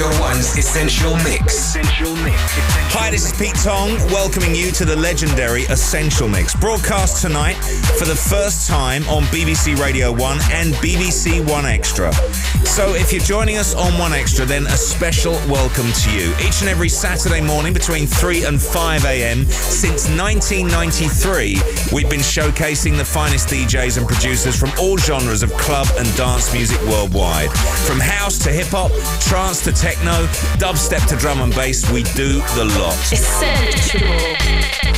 Radio 1's Essential Mix. Essential Mix. Hi, this is Pete Tong, welcoming you to the legendary Essential Mix, broadcast tonight for the first time on BBC Radio 1 and BBC One Extra. So, if you're joining us on One Extra, then a special welcome to you. Each and every Saturday morning between 3 and 5 a.m. since 1993, we've been showcasing the finest DJs and producers from all genres of club and dance music worldwide. From house to hip hop, trance to techno, dubstep to drum and bass, we do the lot. Essential.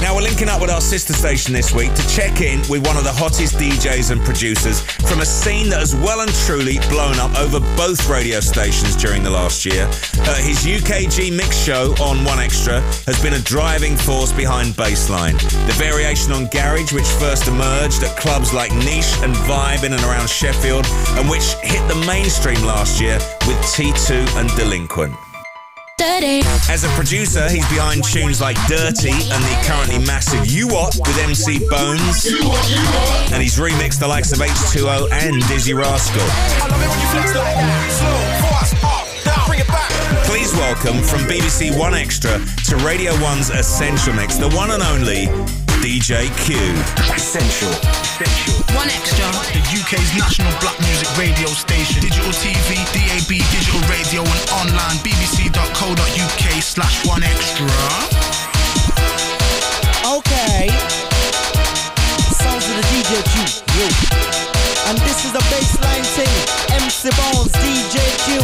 Now we're linking up with our sister station this week to check in with one of the hottest DJs and producers from a scene that has well and truly blown up over both radio stations during the last year. Uh, his UKG mix show on One Extra has been a driving force behind Bassline. The variation on Garage, which first emerged at clubs like Niche and Vibe in and around Sheffield, and which hit the mainstream last year with T2 and Delinquent. As a producer, he's behind tunes like Dirty and the currently massive You What with MC Bones. And he's remixed the likes of H2O and Dizzee Rascal. Please welcome from BBC One Extra to Radio 1's Essential Mix, the one and only DJ Q. Essential. Essential. One extra. The UK's national black music radio station. Digital TV, DAB, digital radio, and online. bbc.co.uk slash one extra. Okay. Sounds of the DJ Q. Yo. And this is the bassline thing. MC Bones, DJ Q.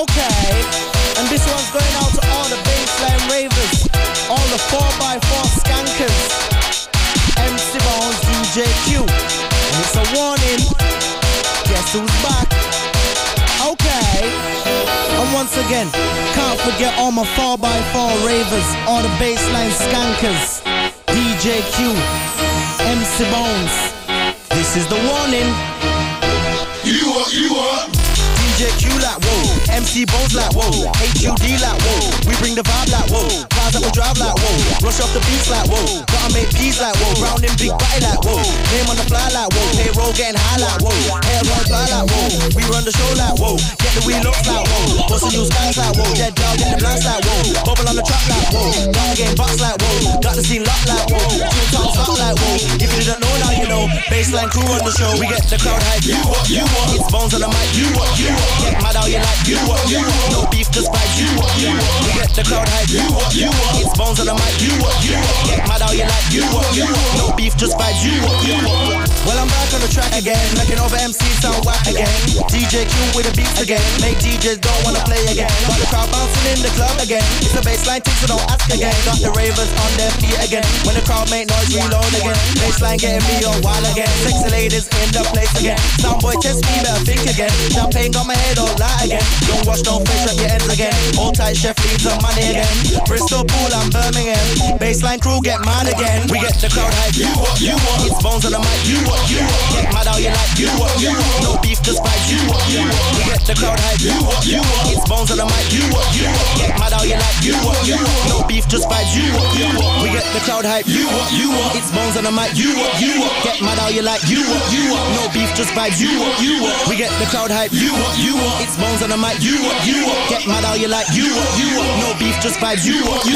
Okay. And this one's going out to all the bassline ravers. All the 4x4 skankers. MC Bones, DJ Q. And it's a warning. Guess who's back? Okay. And once again, can't forget all my 4x4 ravers, all the bassline skankers. DJ Q, MC Bones. This is the warning. You are, you are. DJ Q like whoa, MC Bones like whoa, HUD like whoa. We bring the vibe like whoa, cars that we drive like whoa, rush off the beats like whoa, gotta make peas like whoa, round in big body like whoa, name on the fly like whoa, payroll getting high like whoa, hair run fly like whoa, we run the show like whoa, get the wheel up like whoa, bust a new skies like whoa, dead dog in the blinds like whoa, bubble on the track like whoa, got the game box like whoa, got the scene locked like whoa, two times locked like whoa. If you didn't know now you know, bassline crew on the show, we get the crowd hype. You what you want? It's bones on the mic. You what you want? Get mad how you like. You what you want? No beef, just vibes. You what you want? We get the crowd hype. You what you want? It's bones on the mic. You what you want? Get mad how you like. You what you want? No beef, just vibes. You what you want? Well, I'm back on the track again, making over MC sound whack again. DJ Q with the beats again, make DJs don't wanna play again. Got the crowd bouncing in the club again. It's a bassline thing, so don't ask again. Got the ravers on their feet again. When the crowd make noise, reload again. Bassline getting me on wild again. Sexy ladies in the place again. Soundboy test me, better think again. Champagne got my head all light again. Don't wash, don't face, up your ends again. Hold tight, chef leads on money again. Bristol pool and Birmingham. Bassline crew get mad again. We get the crowd hype. You what you want? It's bones on the mic. You what you want? Get mad how you like. You what you want? No beef, just vibes. You what you want? We get the crowd hype. You what you want? It's bones on the mic. You what you want? Get mad how you like. You what you want? No beef, just vibes. You what you want? We get the crowd hype. You what you want? It's bones on the mic. You what you want? Get mad how you like. You what you want? No beef, just vibes. You what you want? We get the crowd hype. You what you want? It's bones on the mic. You what you want? Get mad how you like. You what you want? No beef, just vibes. You what you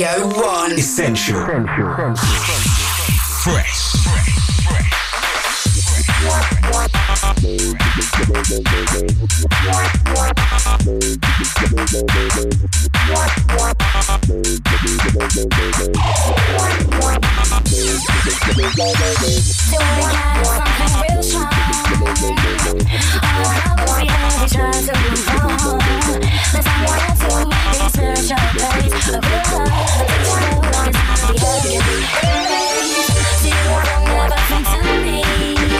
Radio 1. Essential. Essential. Essential. Fresh. Fresh. Fresh. Fresh. Fresh. Fresh. See, you will never come to me.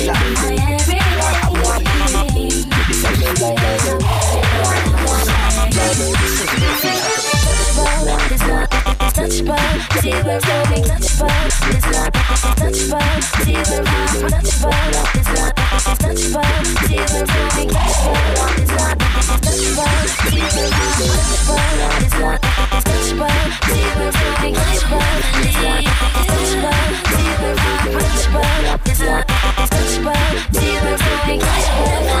Love is not touchable, zero rolling, it's not touchable, zero rolling, touchable, it's not touchable, zero rolling, touchable, it's not touchable, zero rolling, touchable, it's not touchable, zero rolling, touchable, it's not touchable, zero rolling, it's not touchable, zero rolling, touchable, it's not touchable, zero rolling, touchable.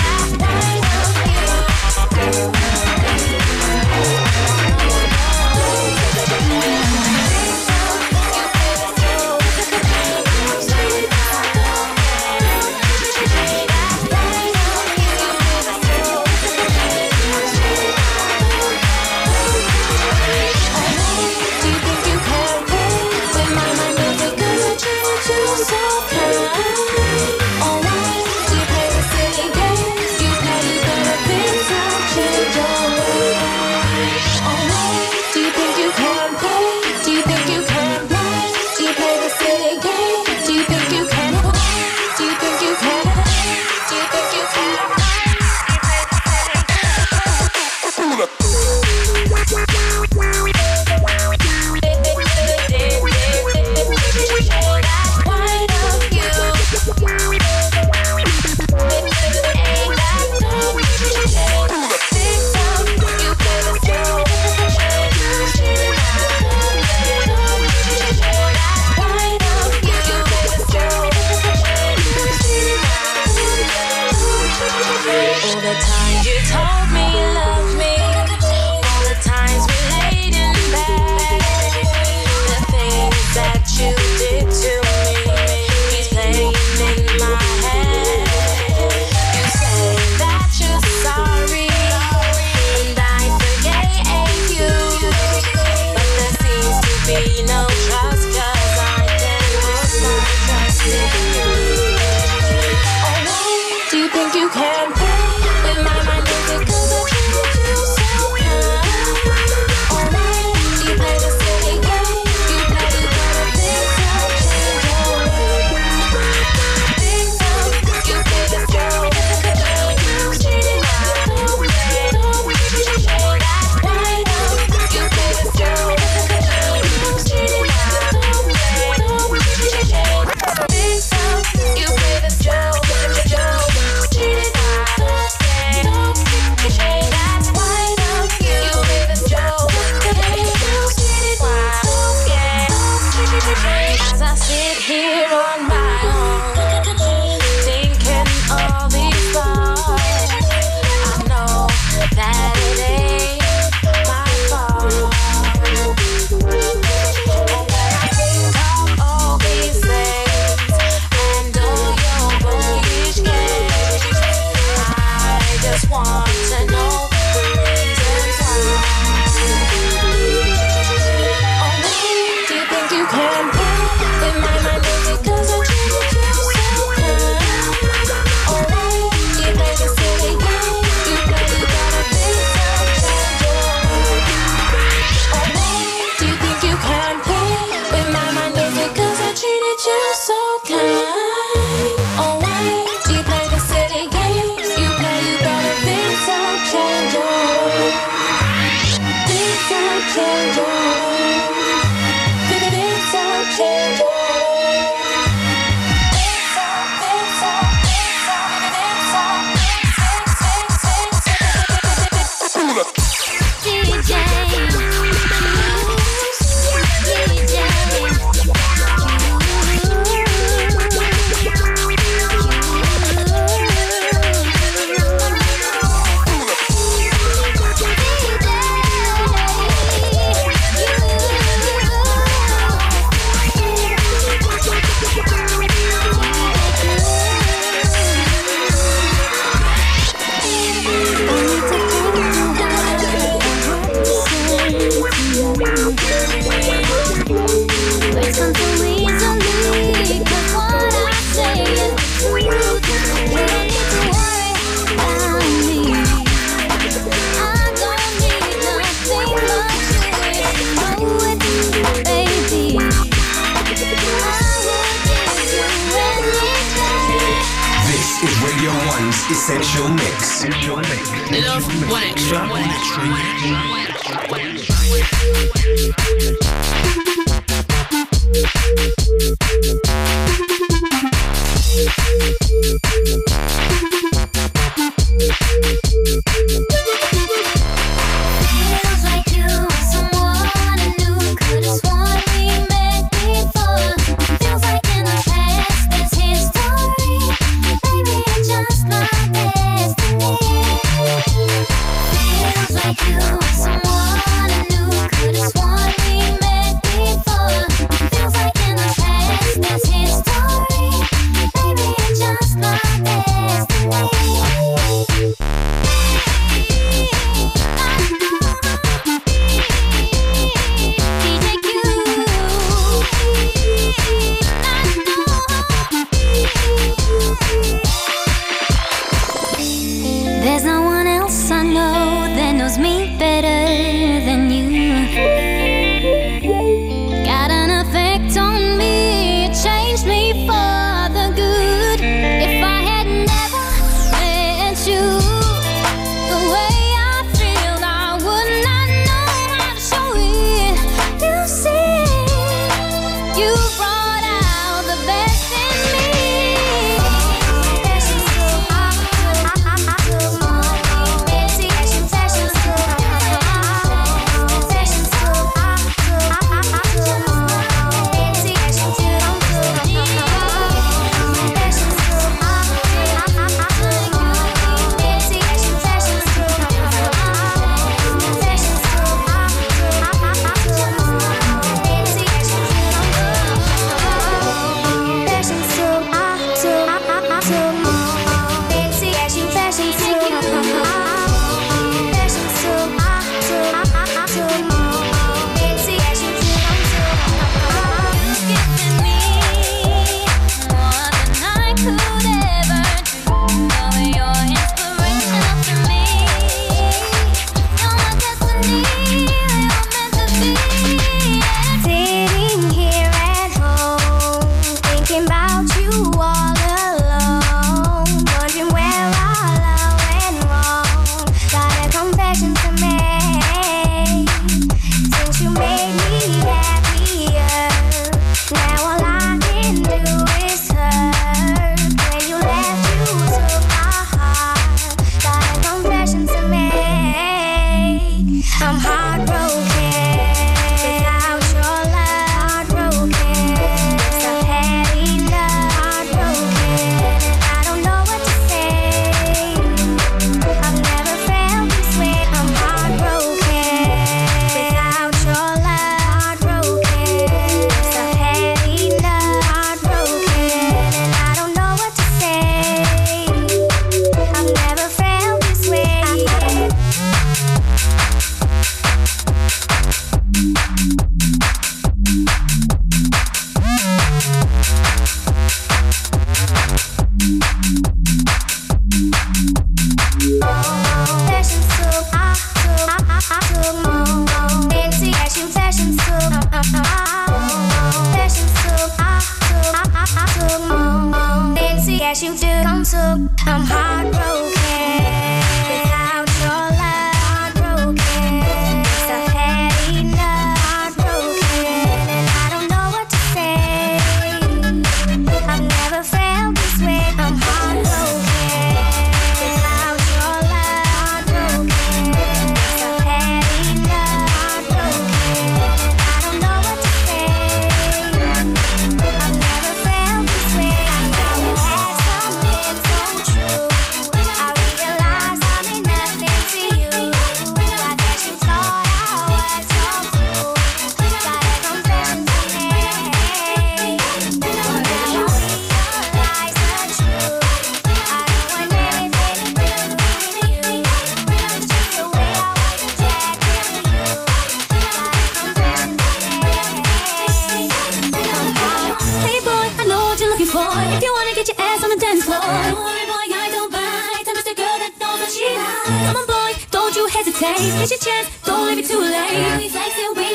days. It's your chance, don't leave it too late. We flex it with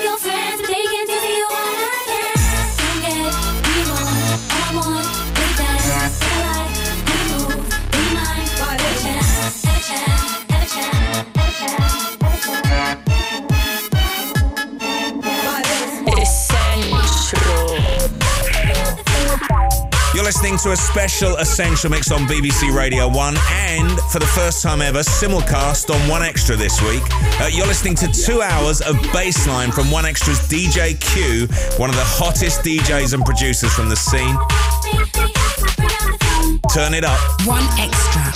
listening to a special Essential Mix on BBC Radio 1 and for the first time ever, simulcast on 1Xtra this week. Uh, you're listening to two hours of bassline from 1Xtra's DJ Q, one of the hottest DJs and producers from the scene. Turn it up. One extra.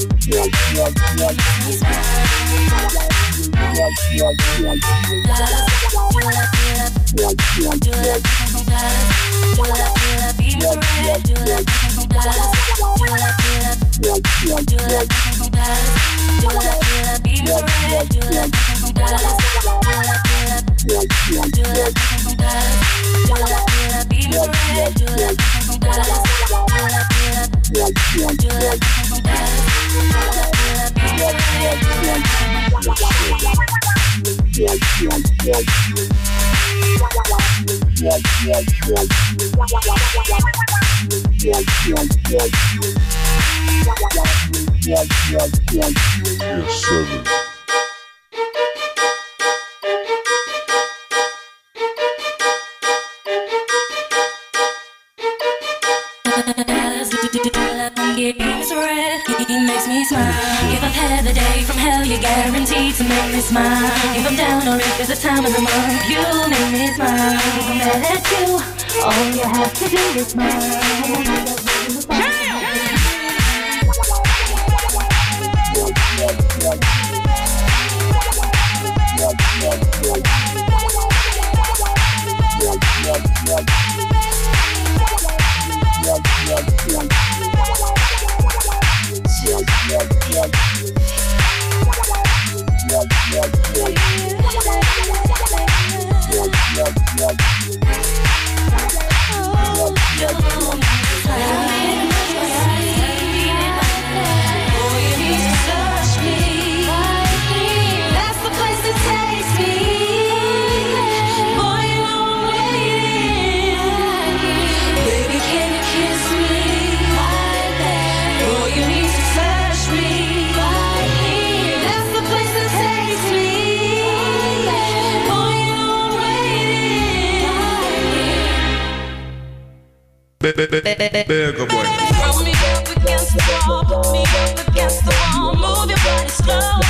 Do it. It's right smile. If I've had the day from hell, you're guaranteed to make me smile. If I'm down or if there's a time of the month, you'll make me smile. If I'm mad at you, all you have to do is smile. Yeah. Oh, no. Bigger boy. Roll me up against the wall, put me up against the wall, move your body slow.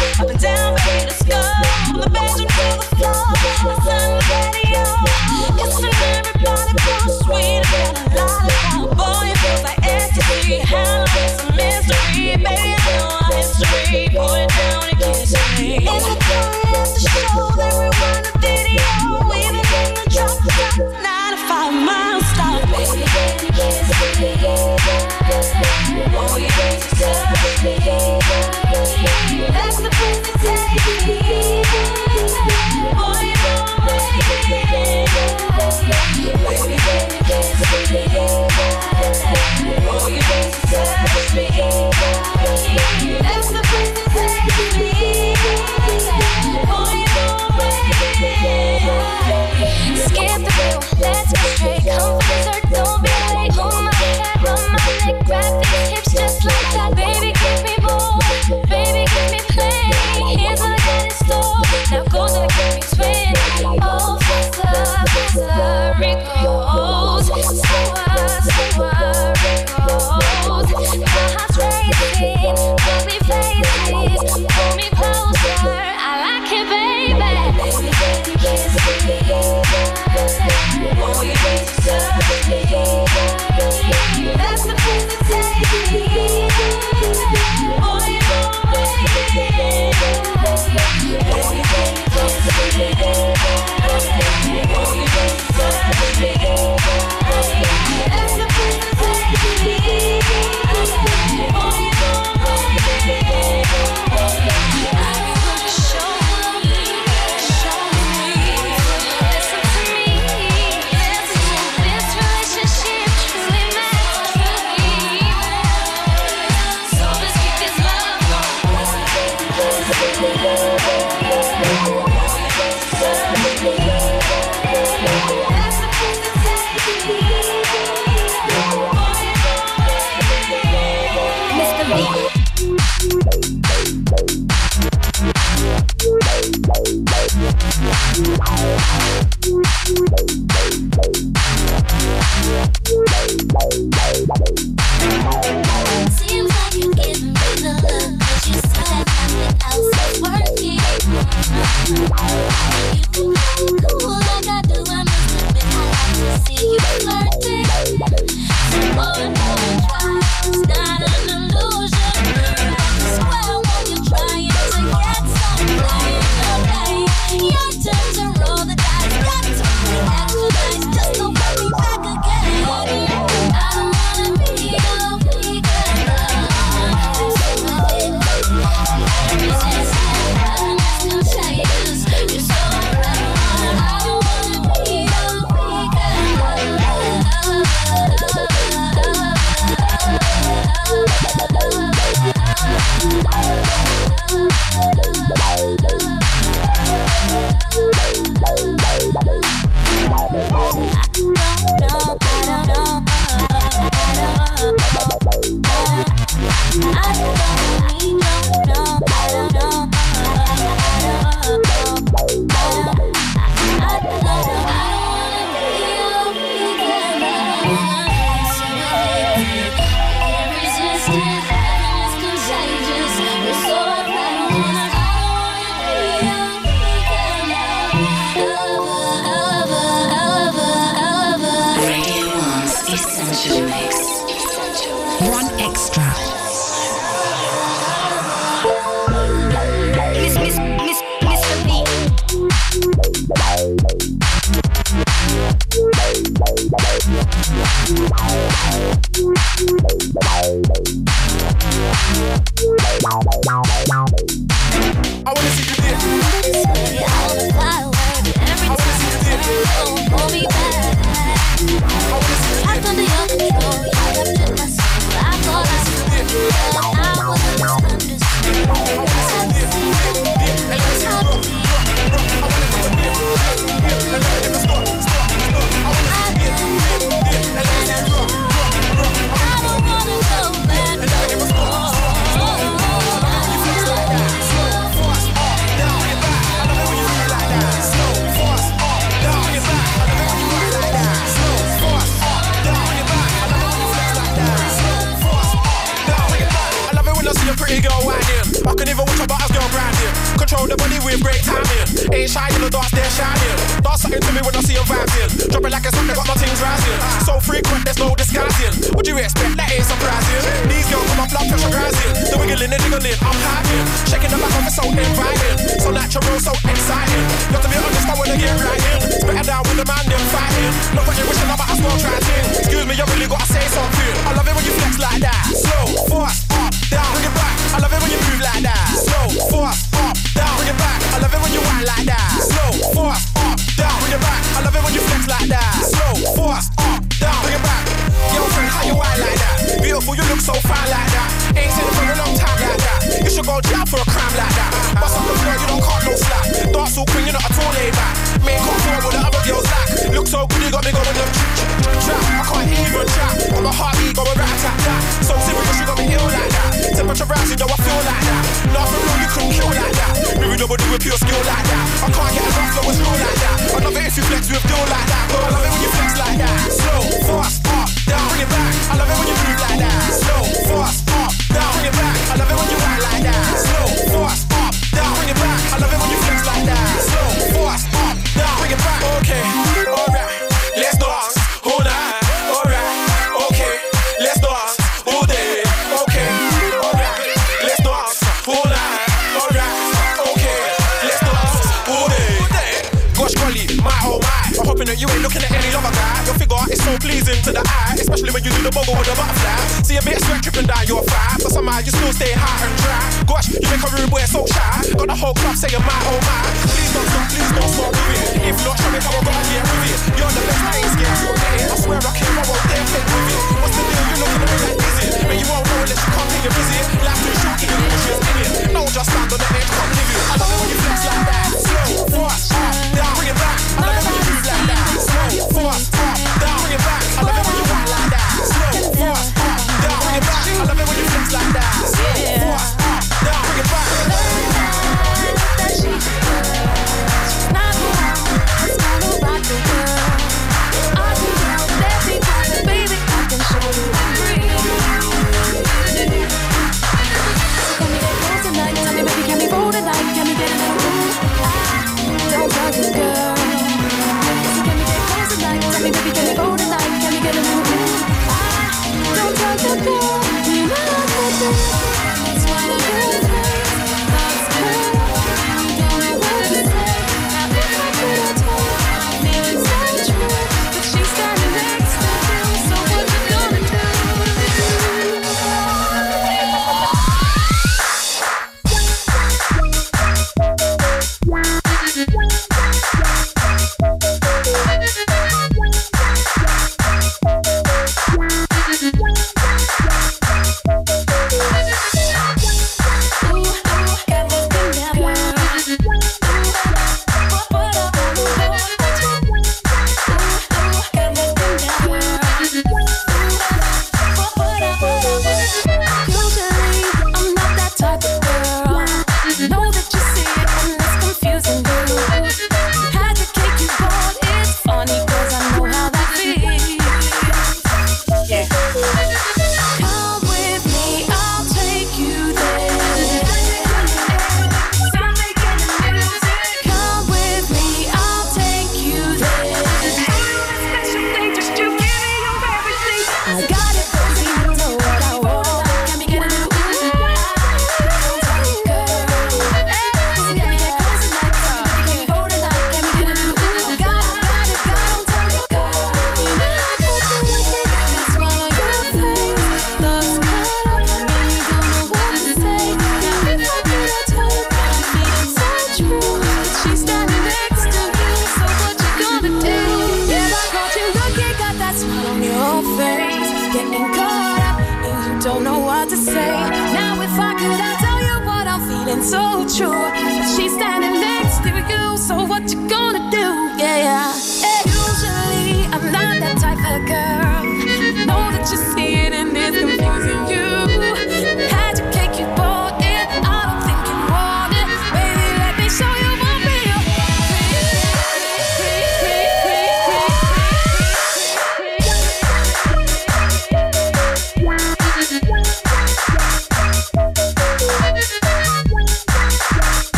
The body with great timing. Ain't shy in the dark, they're shining. Dance something to me when I see them vibing. Drop it like it's something, got my things rising. So frequent, there's no disguising. What do you expect? That ain't surprising. These girls got my blood pressure rising. The wiggling and jiggling, I'm hiding. Shaking the back of it so inviting. So natural, so exciting. Got to be honest, I wanna get right in. Spit down with the man, them fighting. Not putting wishing, I might as well try to. Excuse me, you really gotta say something. I love it when you flex like that. Slow, fast, up, down, bring it back. I love it when you move like that. Slow, fast, you like that. Slow, fast, up, down, bring it back. I love it when you flex like that. Slow, fast, up, down, bring it back. How you like that? Beautiful, you look so fine like that. Ain't seen it for a long should go jail for a crime like that. Bust up the floor, you don't cut no slack. Dance all queen, you're not all laid back. Make up for what the other girls like. Look so good, you got me going them trap. I can't even. Got my heartbeat going rat tat tat. So serious, you got me ill like that. Temperature rising, yo, I feel like that. Nothing real, you couldn't kill like that. Maybe nobody with pure skill like that. I can't get enough, flow is real like that. I love it if you flex with deal like that. But I love it when you flex like that. Slow, fast, up, down, bring it back. I love it when you move like that. Slow, fast, bring it back. I love it when you ride like that. Slow, fast, up, down, bring it back. I love it when you flex like that. Slow, fast, up, down, bring it back. Okay, alright, let's dance all night. Alright, okay, let's dance all day. Okay, alright, let's dance all night. Alright, okay, let's dance all day. Gosh golly, my oh my. I'm hoping that you ain't looking at any other guy. Your figure is so pleasing to the eye, especially when you do the bubble with the butterfly. See a bit of sweat dripping down your thigh, but somehow you still stay hot and dry. Gosh, you make a rude boy so shy. Got the whole club saying my oh my. Please don't stop, please don't stop with it. If not, show me how I gotta get with it. You're the best, I ain't scared to admit it. I swear I care, I won't dare play with it. What's the deal? You looking at me like dizzy, but you won't know unless you come here, you're busy. Life too short, get your emotions in it. Just stand on the edge, come live it. I love it when you flex like that. Slow, fast,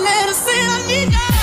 this medicine. I need your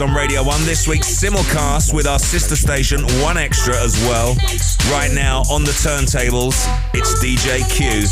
on Radio 1 this week's simulcast with our sister station 1Xtra as well. Right now on the turntables, it's DJ Q.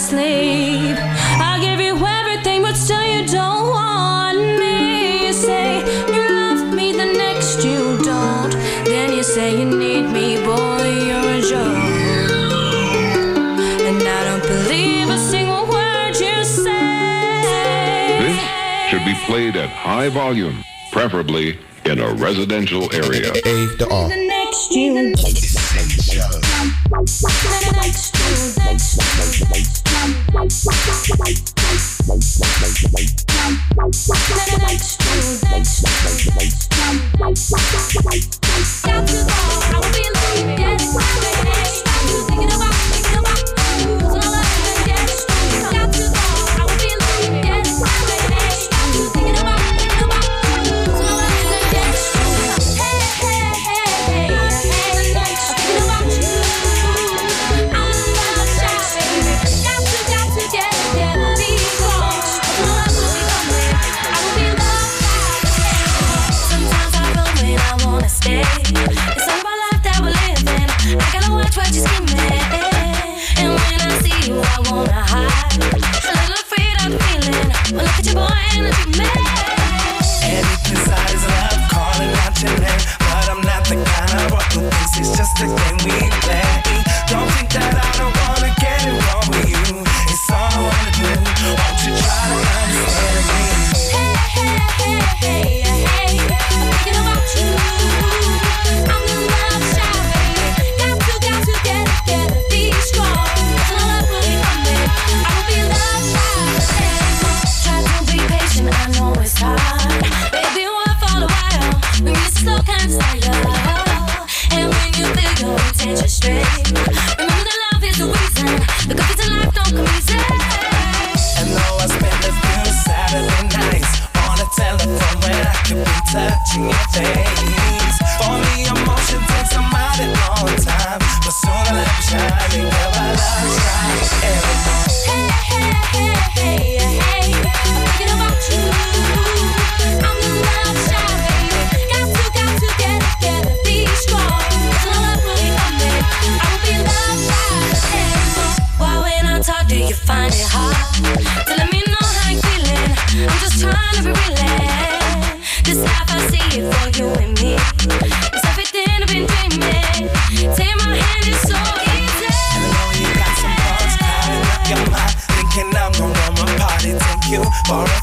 sleep. I give you everything, but still you don't want me. You say you love me, the next you don't. Then you say you need me, boy, you're a joke. And I don't believe a single word you say. This should be played at high volume, preferably in a residential area. A, a, the, the next you. Take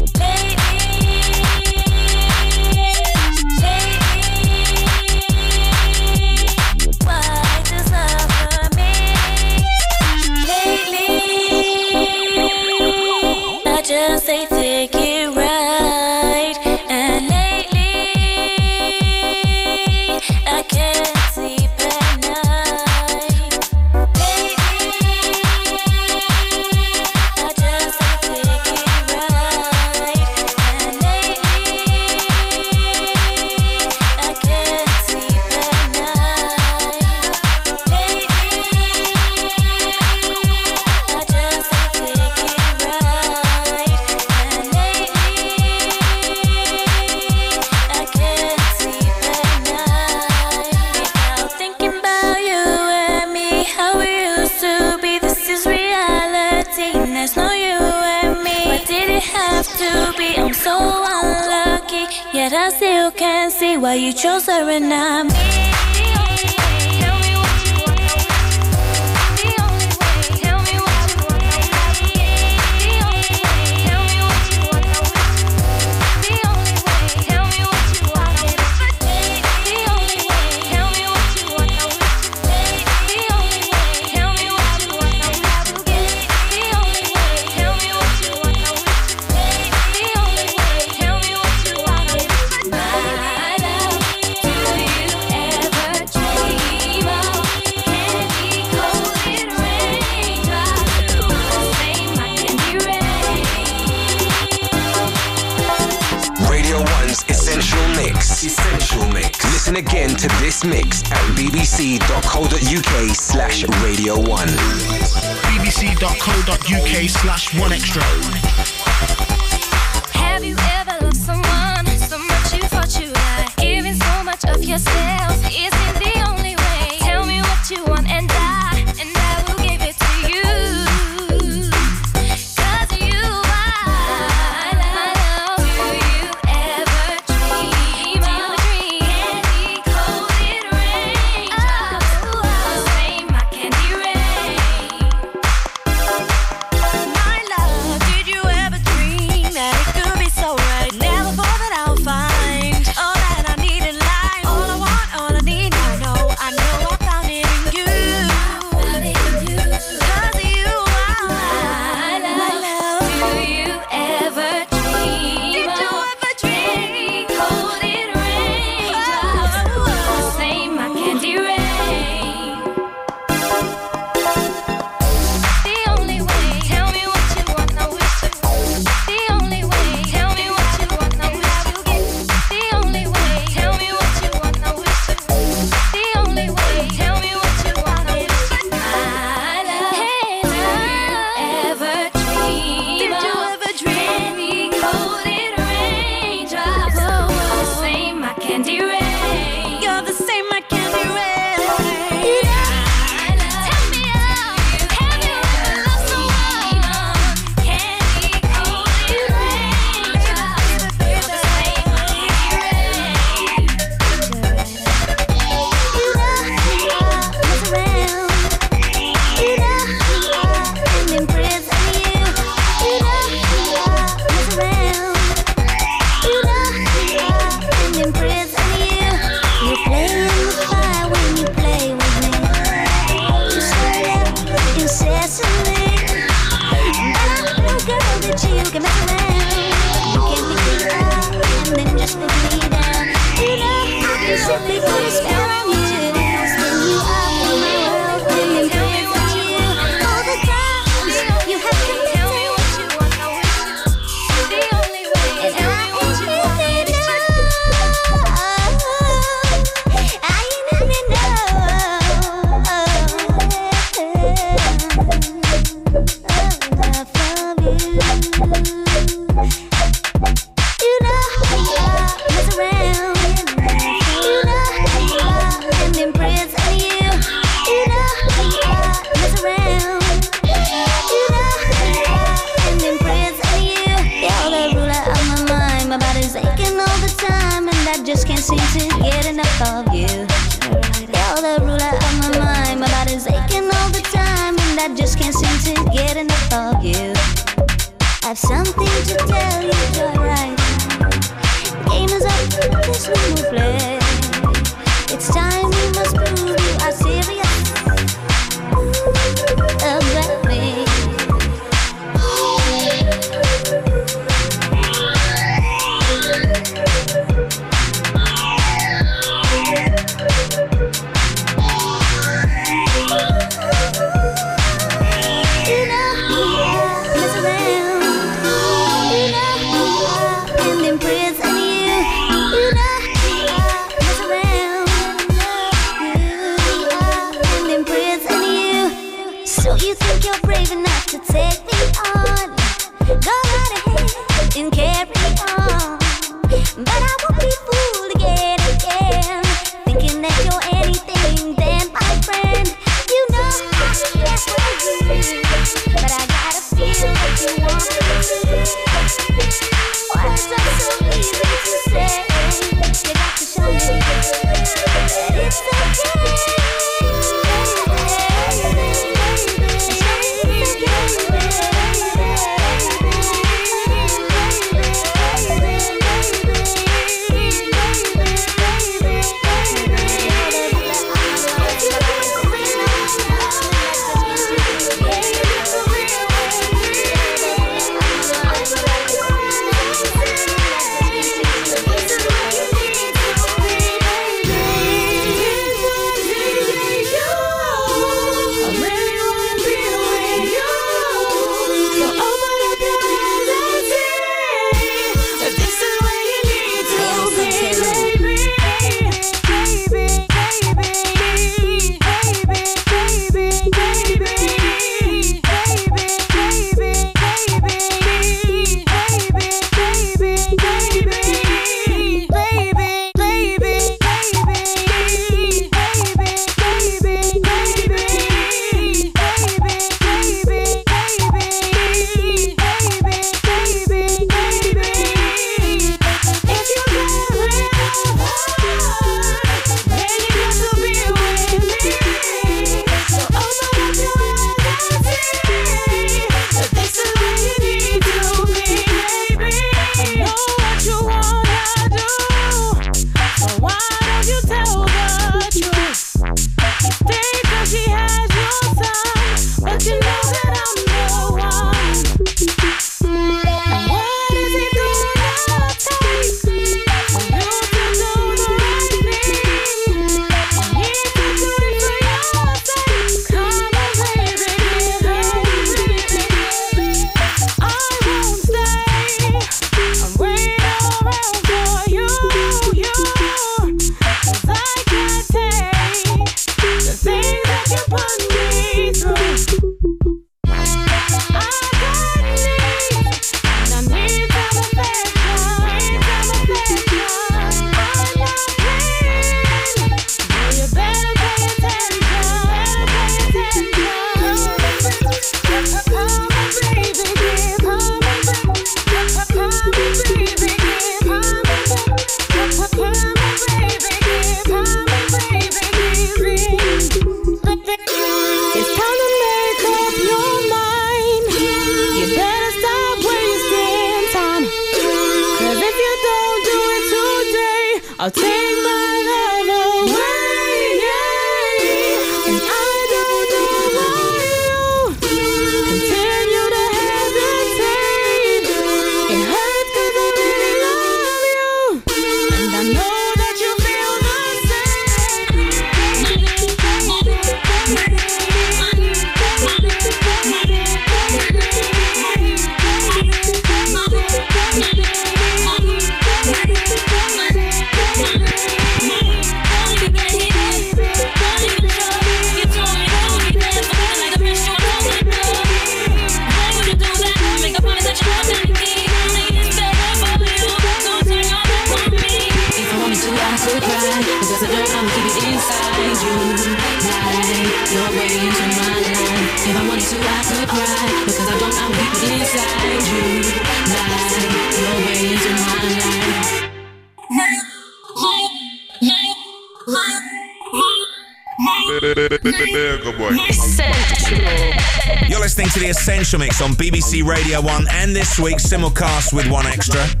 Radio 1 and this week's simulcast with 1Xtra.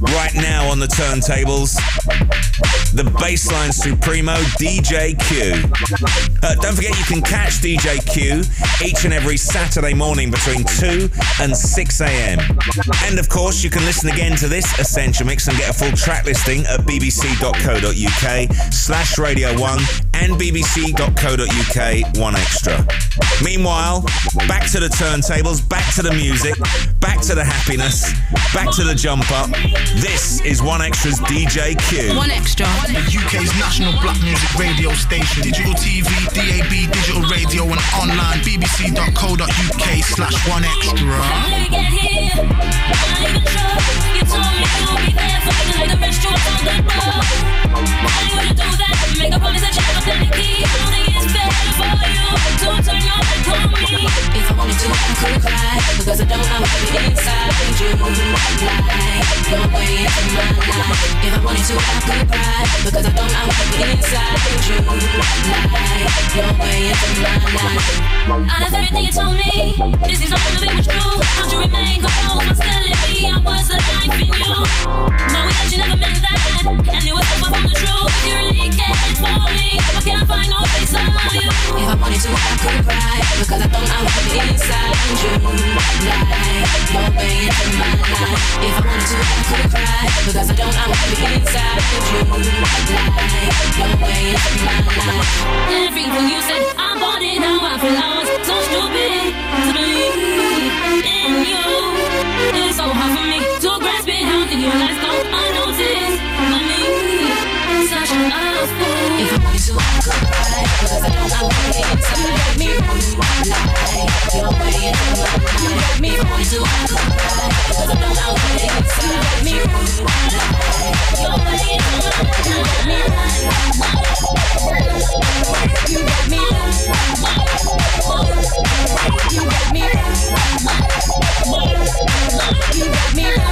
Right now on the turntables, the bassline supremo DJ Q. Uh, don't forget you can catch DJ Q each and every Saturday morning between 2 and 6 a.m. And of course, you can listen again to this Essential Mix and get a full track listing at bbc.co.uk slash radio 1 and bbc.co.uk 1Xtra. Meanwhile, back to the turntables, back to the music, back to the happiness, back to the jump up. This is 1Xtra's DJ Q. One extra. The UK's national black music radio station. Digital TV, DAB, digital radio, and online. bbc.co.uk slash one extra. If I wanted to, I could cry because I don't know what's inside you. Way into my life. If I wanted to, I could because I don't know what's inside you. Your way into my life. Everything you told me, this is was true. You remain I was the life in you? That you never meant that, and it was from the truth. You for me, I can't find you. If I wanted to, I because I don't know what's inside you. Your way into my life. If I wanted to, I could cry because I don't know what's inside you. Like your way my life. You got me.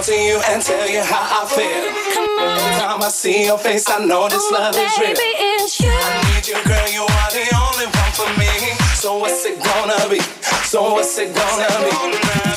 talk to you and tell you how I feel. Every time I see your face, I know this love is real. Baby, it's you. I need you, girl. You are the only one for me. So what's it gonna be? So what's it gonna be?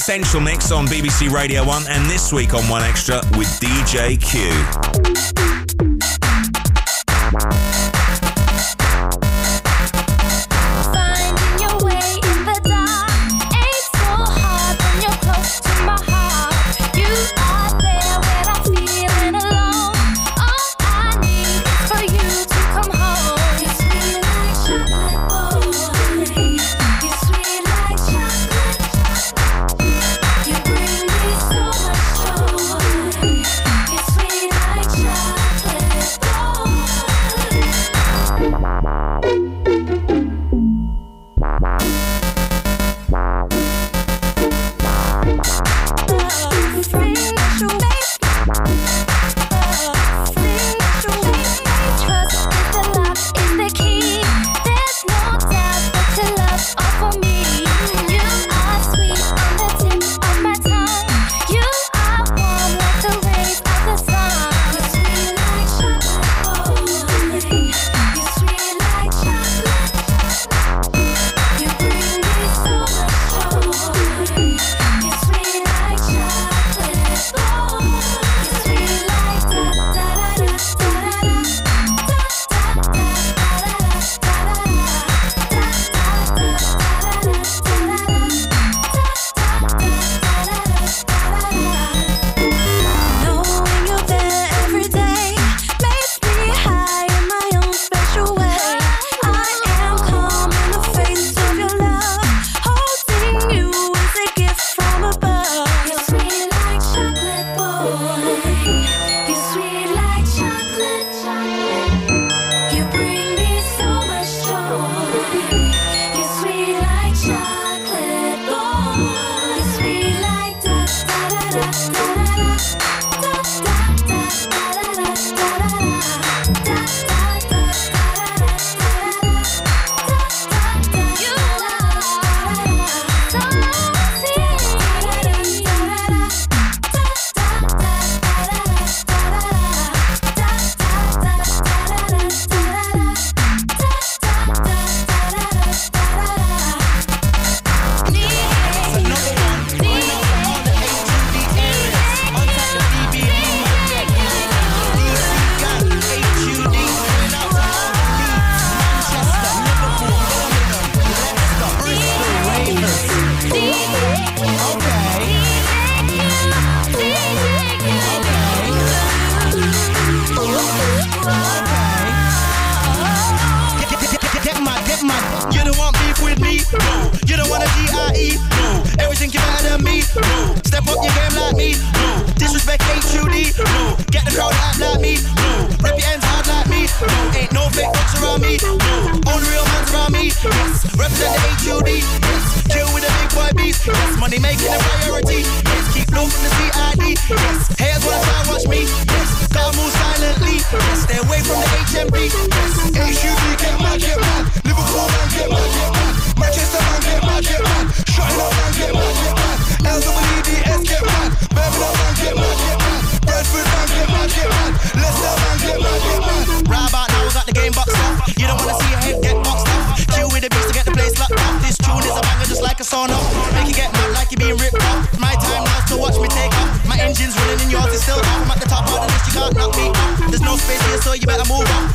Essential Mix on BBC Radio 1 and this week on 1Xtra with DJ Q.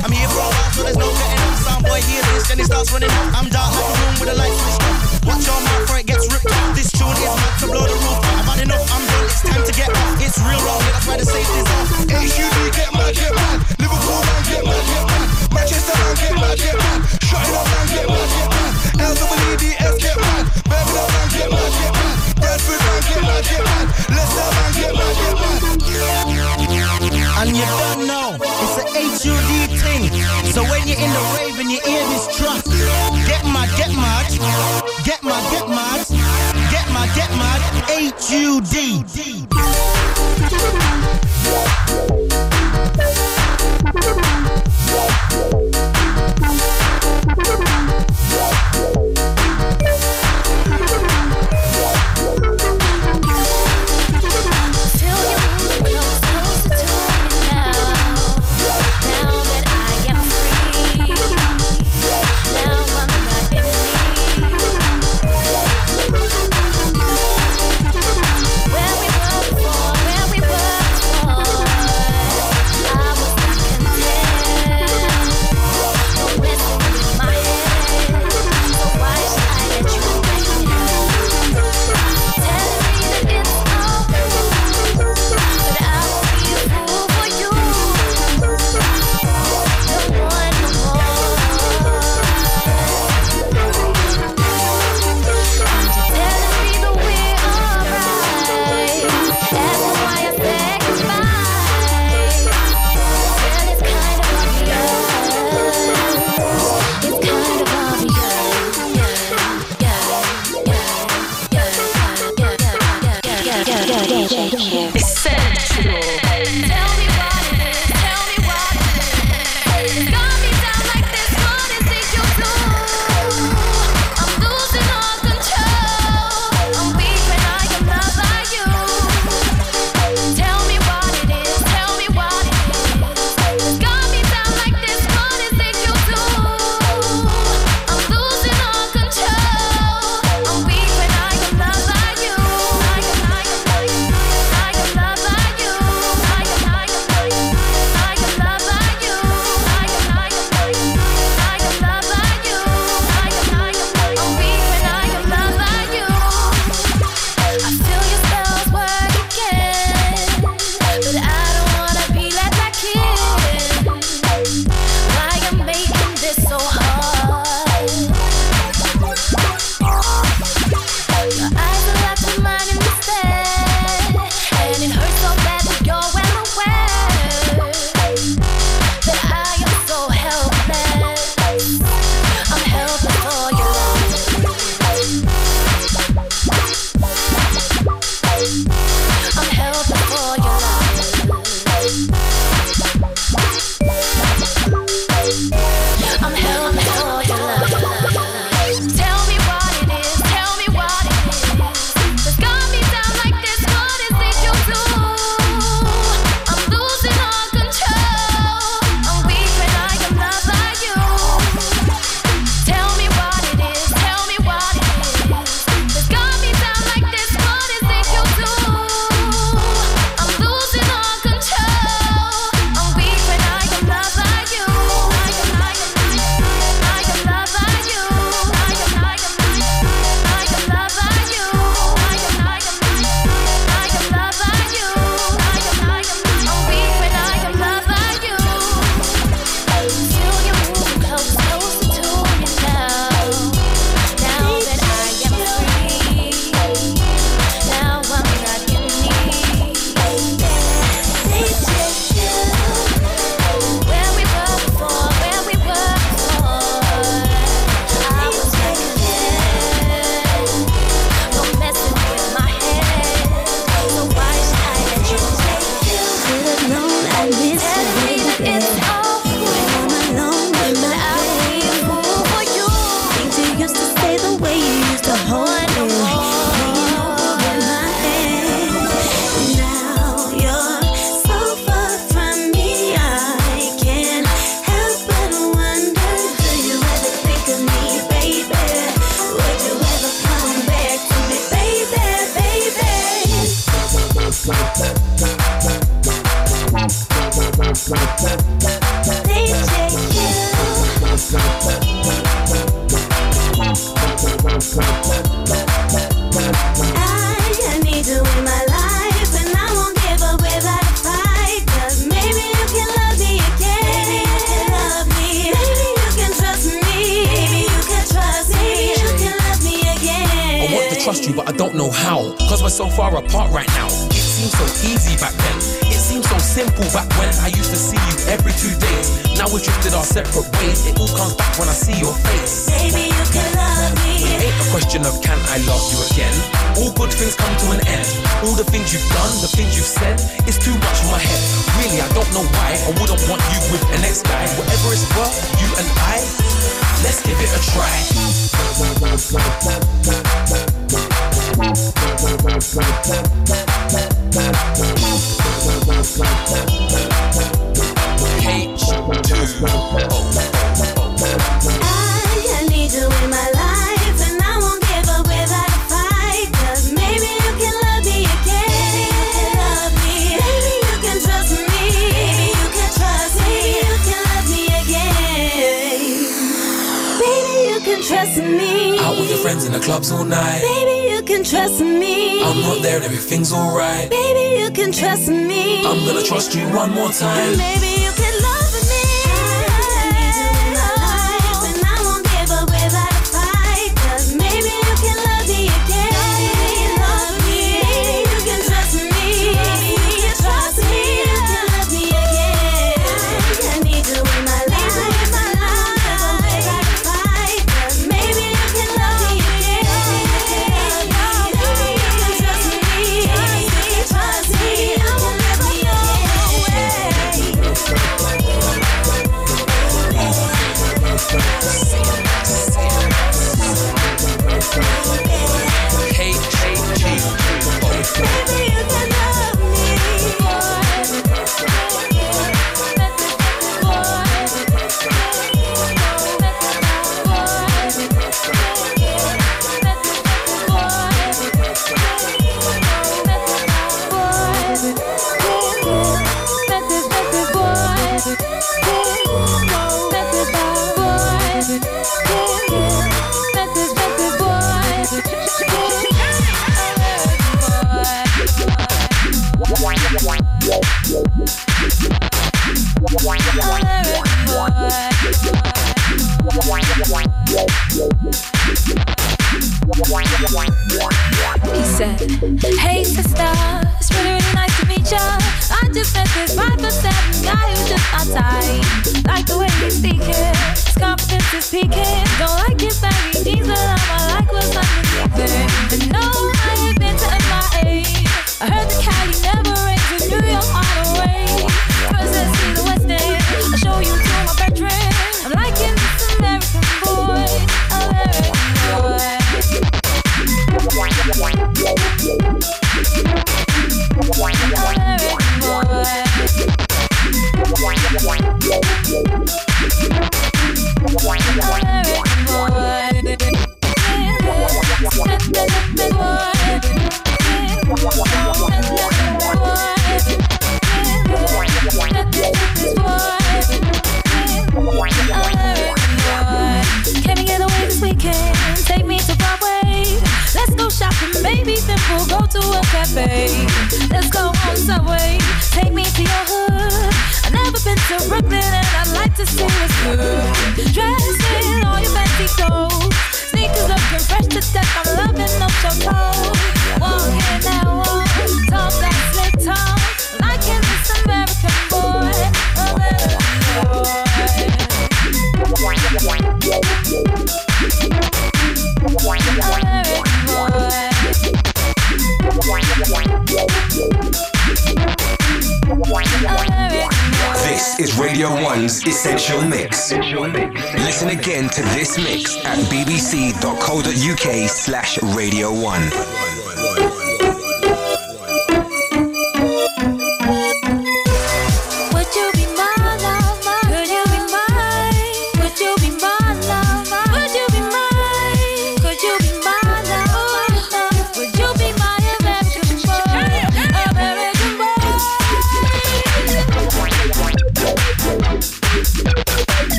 I'm here for a while, so there's no getting up. Sound boy, hear this, then he starts running. I'm dark like a room with a light switch. Watch your mouth before it gets ripped. This tune is meant to blow the roof. I've had enough, I'm done, it's time to get off. It's real wrong, yeah, that's why the safety's off. H U D, get mad, get mad. Liverpool, man, get mad, get mad. Manchester, man, get mad, get mad. Shut it up, man, get mad, get mad. LWDS, get mad. Birmingham, man, get mad, get mad. Bradford, get mad, get mad. Leicester, man, get mad, get mad. And you're done. So when you're in the rave and you hear this track, get my get mad, get my get mad, get my get mad, H U D.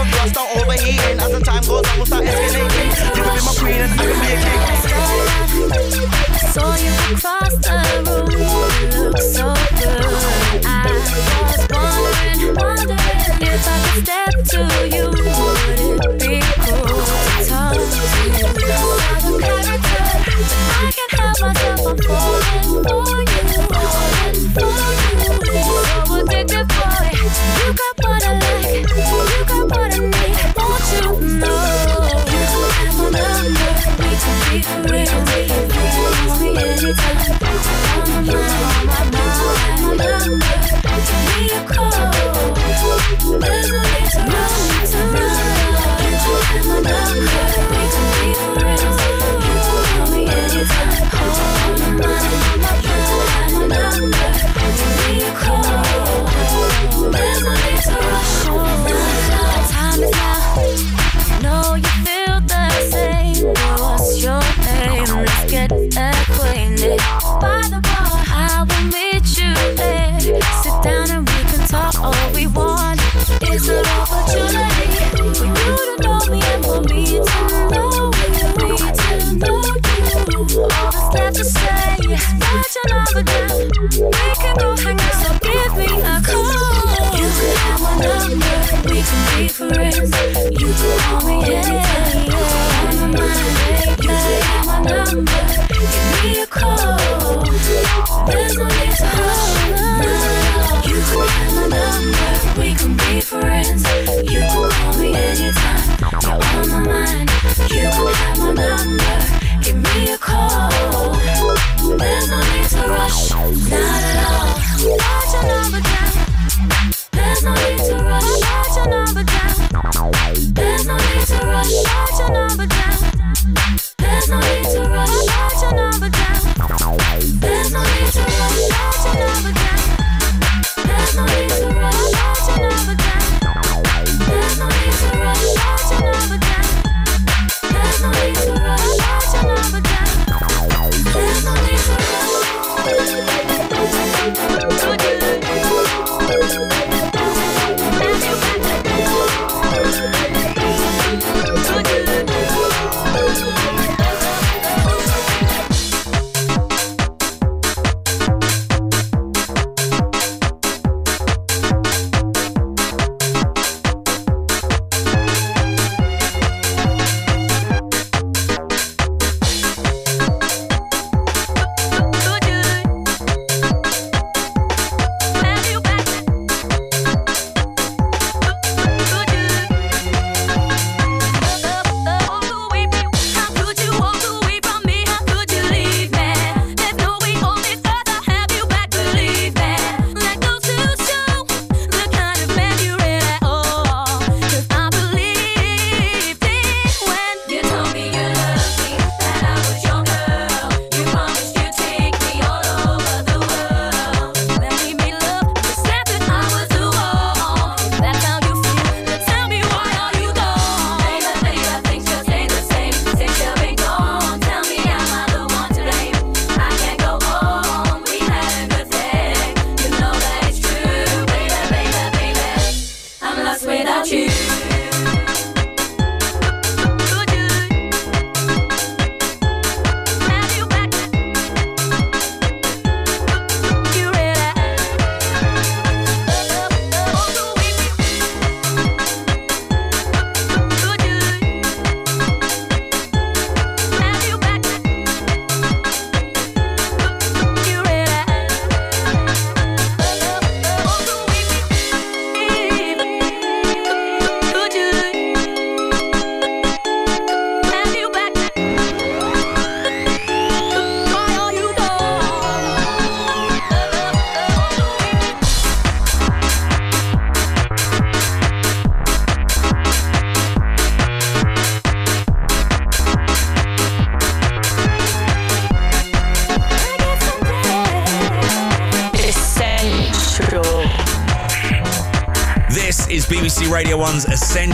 of love start overheating. As the time goes on, we'll start escalating. You can be my queen and I can be a king. Saw you across the room. You look so good. I was wondering, wondering if I could step to you. There's a little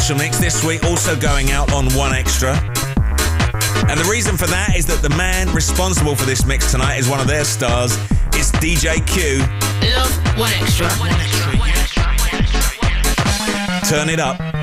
special mix this week, also going out on 1Xtra. And the reason for that is that the man responsible for this mix tonight is one of their stars. It's DJ Q. Love 1Xtra. One extra, one extra, one extra Turn it up.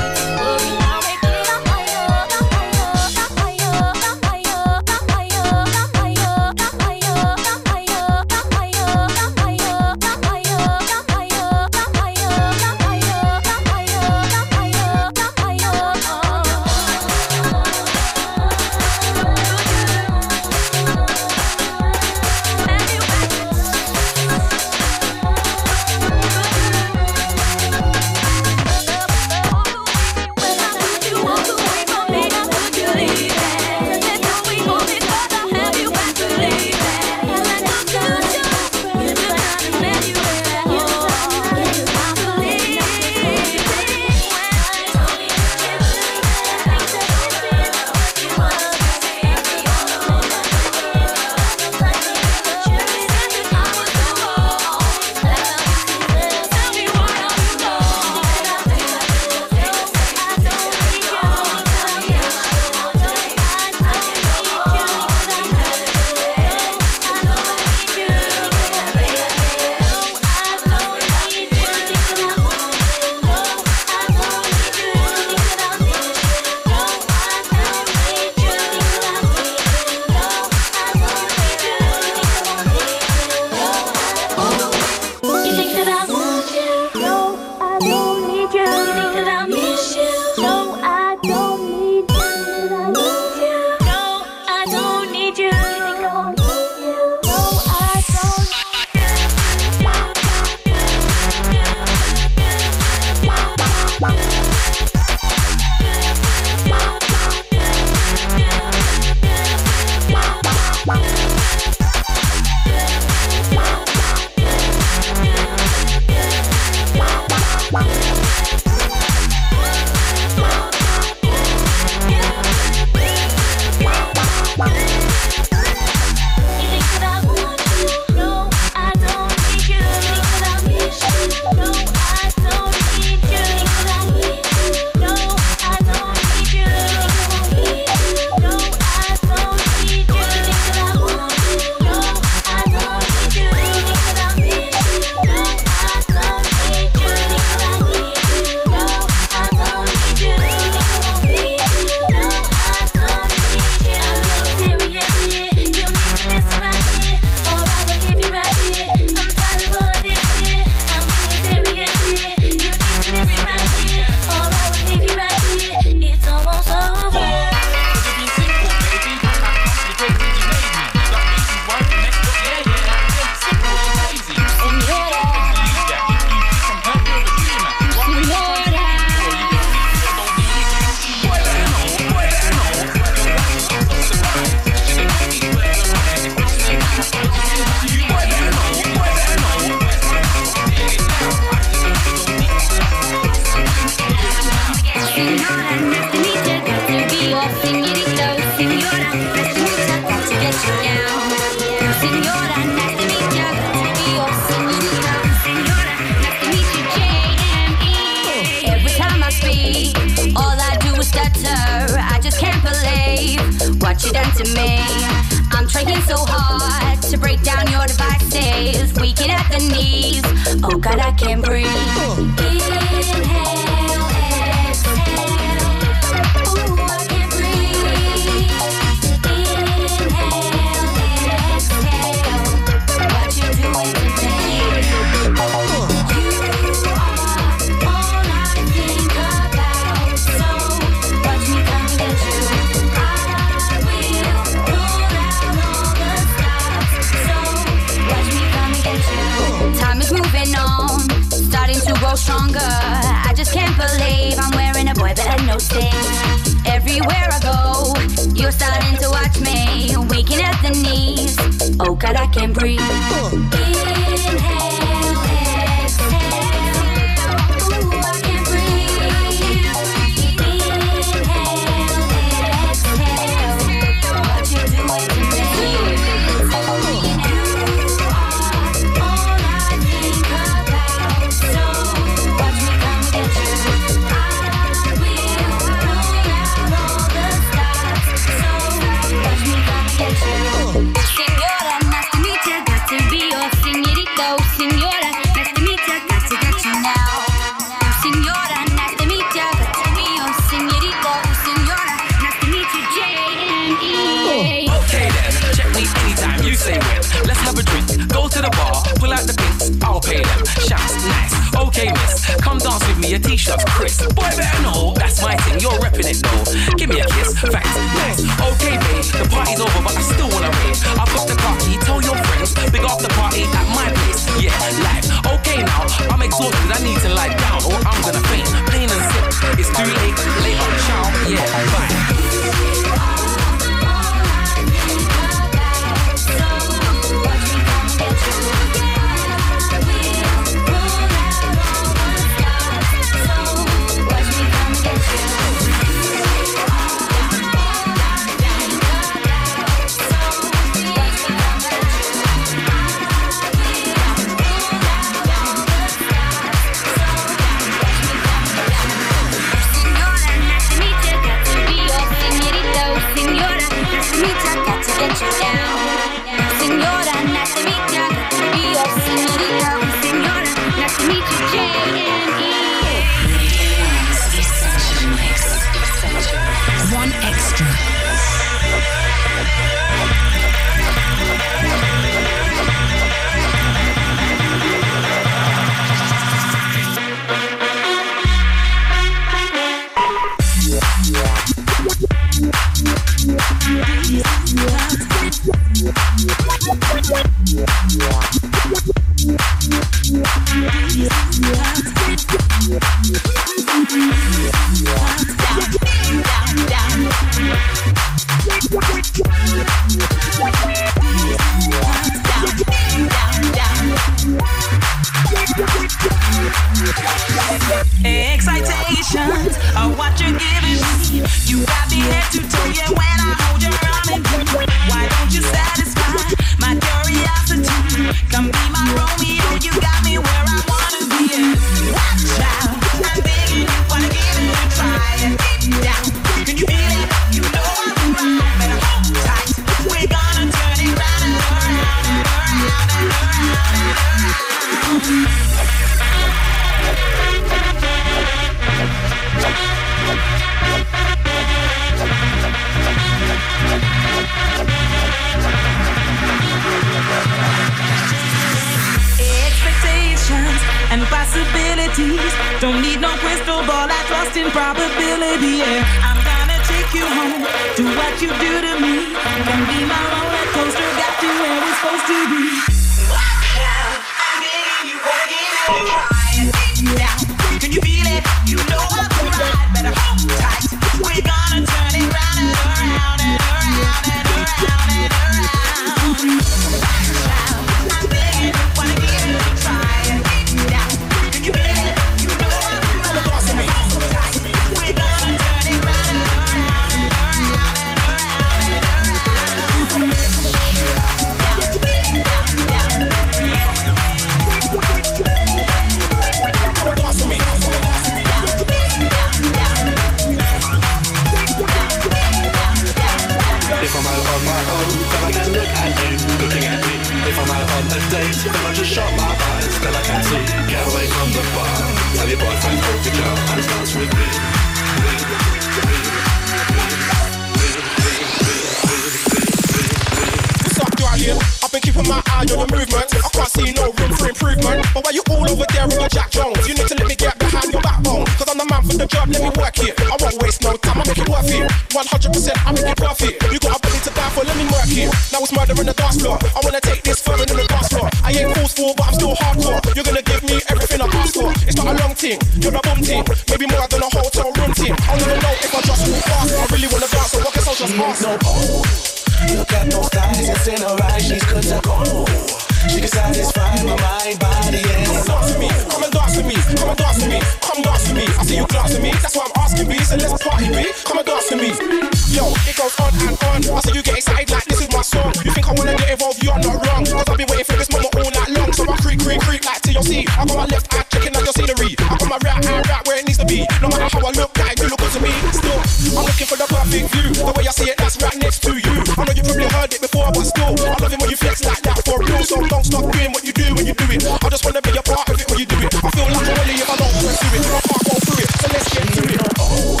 looking for the perfect view. The way I see it, that's right next to you. I know you probably heard it before, but still, I love it when you flex like that for real. So don't stop doing what you do when you do it. I just wanna be a part of it when you do it. I feel like I'm only if I don't pursue it. I can't go through it, so let's get to it. Oh,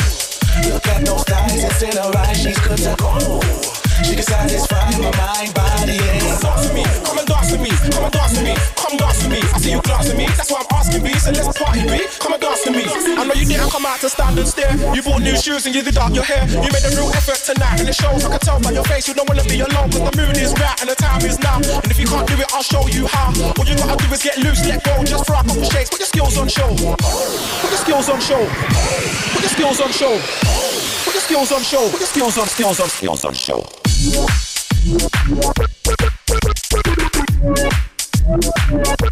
look at those eyes, it's in her eyes, she's good to go. She can satisfy my mind, body, and see you glancing me. That's why I'm asking me. So let's party, B. Come and dance to me. I know you didn't come out to stand and stare. You bought new shoes and you did dark your hair. You made a real effort tonight, and it shows. I can tell by your face you don't wanna be alone. Cause the moon is right and the time is now. And if you can't do it, I'll show you how. All you gotta do is get loose, let go. Just for a couple shakes, put your skills on show. Put your skills on show. Put your skills on show. Put your skills on show. Put your skills on skills on skills on show. Thank you.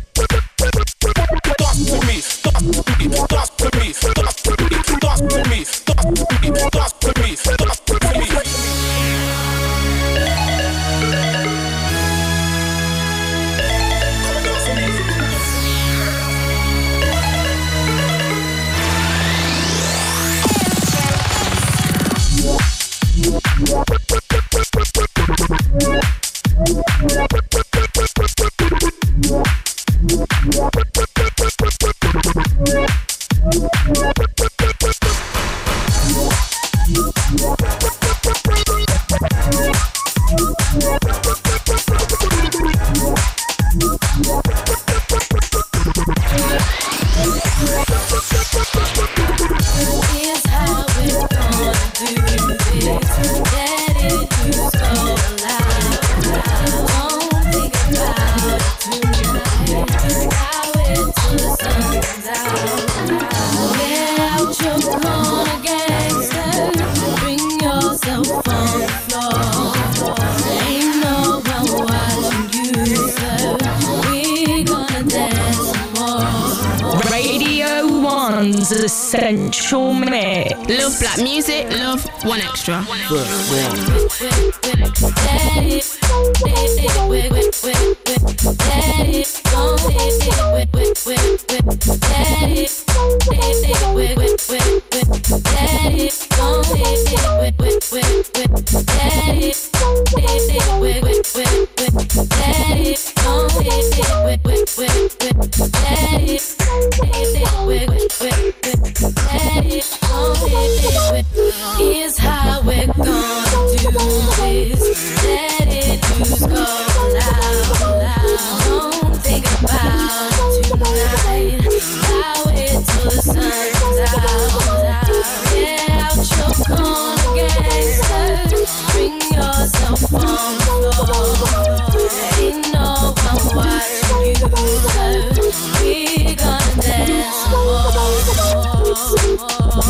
Essential Mix. Love black music, love one extra.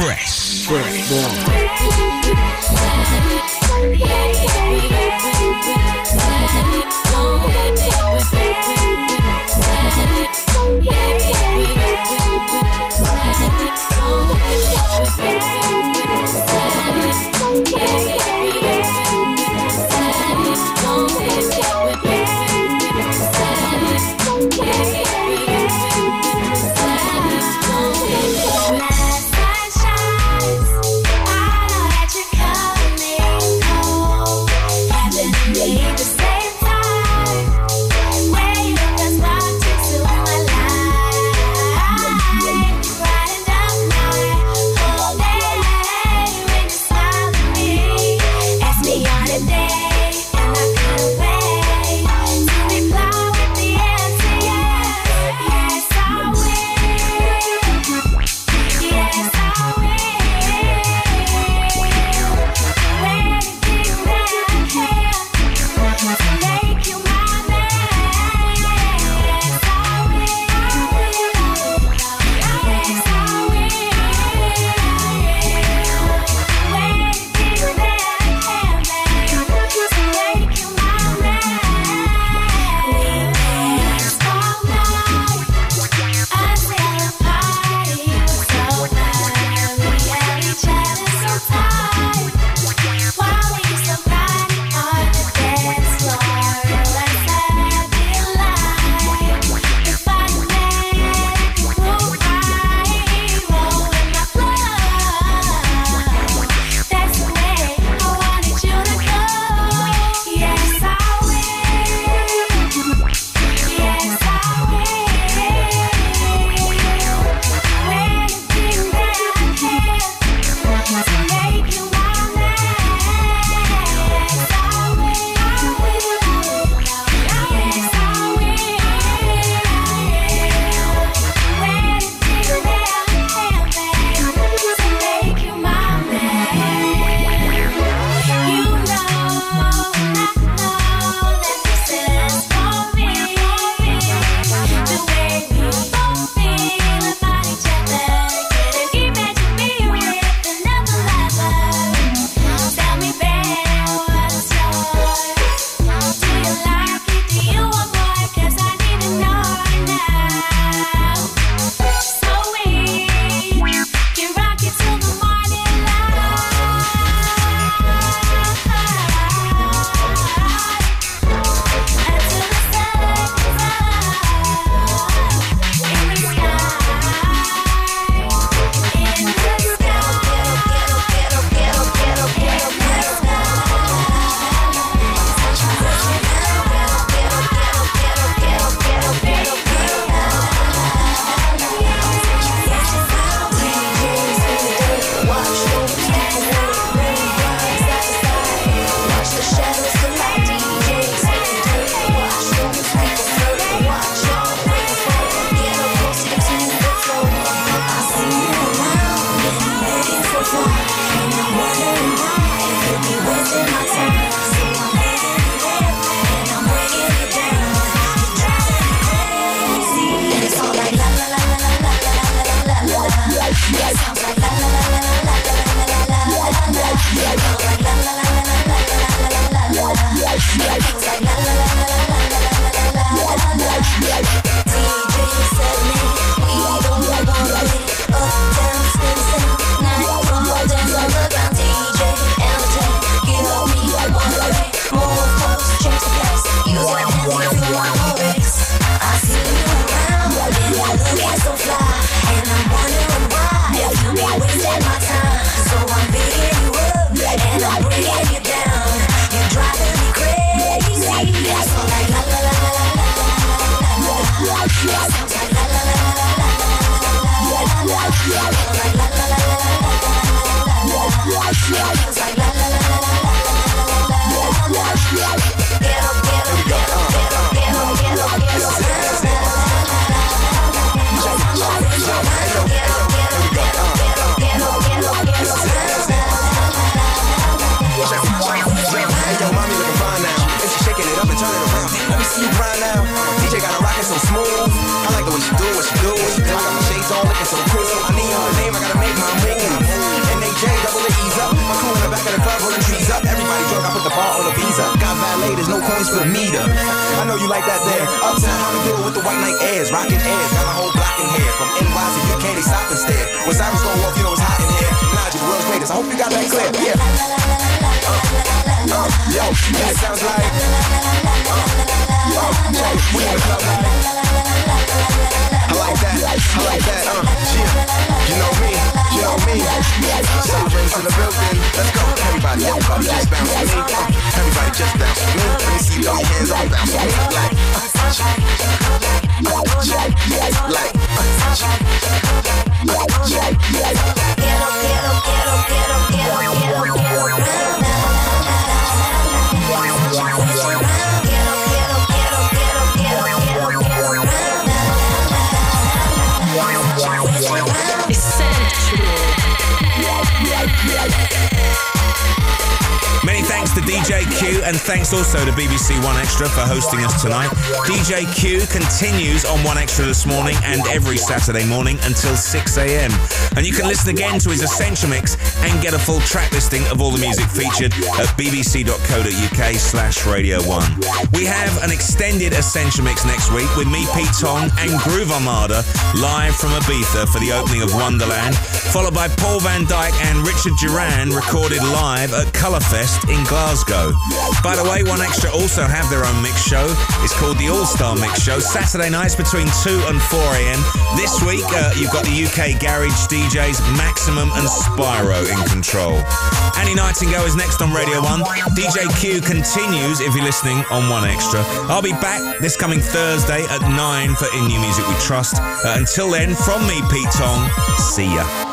Fresh. When the Saturday morning until 6 a.m. And you can listen again to his Essential Mix and get a full track listing of all the music featured at bbc.co.uk slash Radio 1. We have an extended Essential Mix next week with me, Pete Tong, and Groove Armada live from Ibiza for the opening of Wonderland, followed by Paul van Dyk and Richard Durand recorded live at Colourfest in Glasgow. By the way, 1Xtra also have their own mix show. It's called the All Star Mix Show, Saturday nights between 2 and 4 a.m. This week, uh, you've got the UK Garage DJs Maximum and Spyro in control. Annie Nightingale is next on Radio 1. DJ Q continues if you're listening on 1Xtra. I'll be back this coming Thursday at 9 for In New Music We Trust. Uh, until then, from me, Pete Tong, see ya.